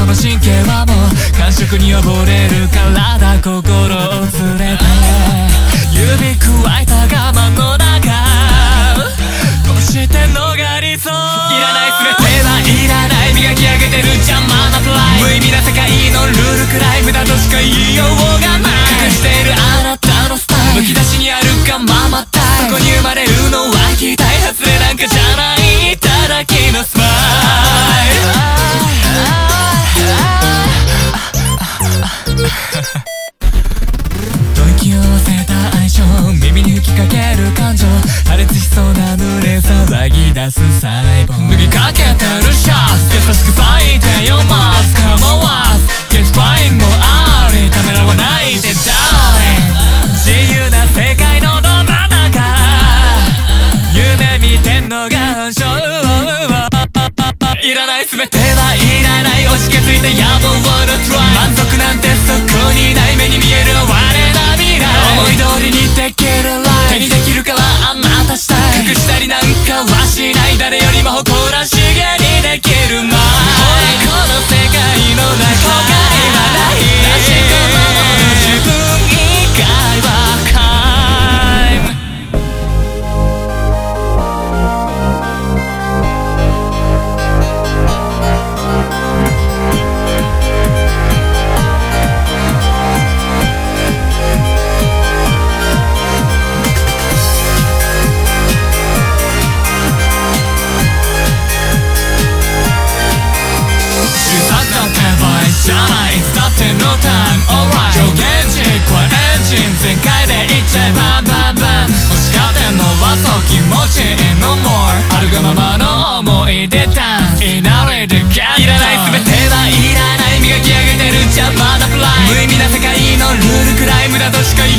その神経はもう感触に溺れる体心を連れて出す細胞脱ぎかけてるシャツ。優しく咲いてよます構わず Get fine もありためらわないで Darling 自由な世界のど真ん中。夢見てんのが本性いらない全てはいらない。押しけついて野望ない誰よりも誇らしげにできるま前この世界の中 дедушка